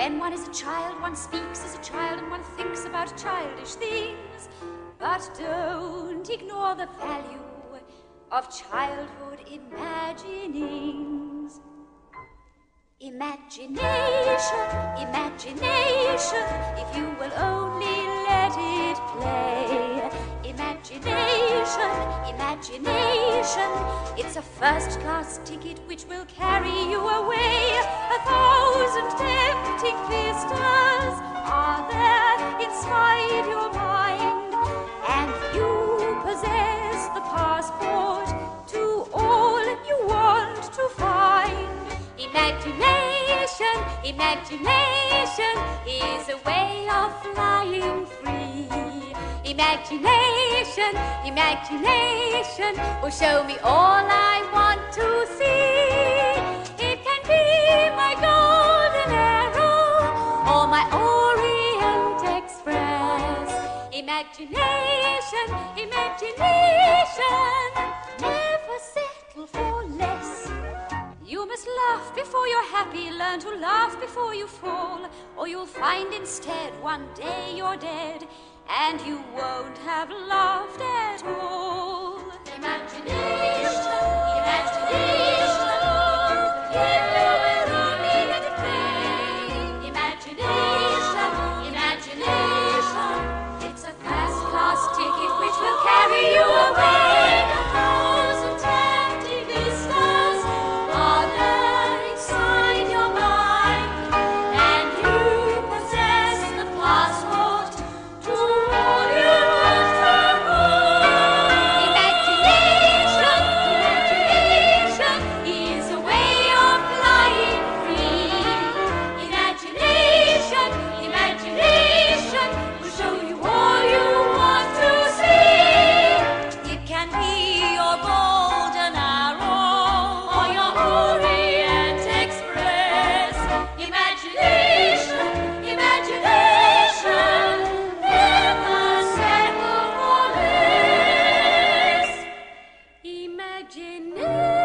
When one is a child, one speaks as a child and one thinks about childish things. But don't ignore the value of childhood imaginings. Imagination, imagination, if you will only let it play. Imagination, imagination, it's a first class ticket which will carry you away. Tempting are there inside your mind, and you possess the passport to all you want to find. Imagination, imagination is a way of flying free. Imagination, imagination will show me all I Imagination, imagination, never settle for less. You must laugh before you're happy, learn to laugh before you fall, or you'll find instead one day you're dead and you won't have laughed imagine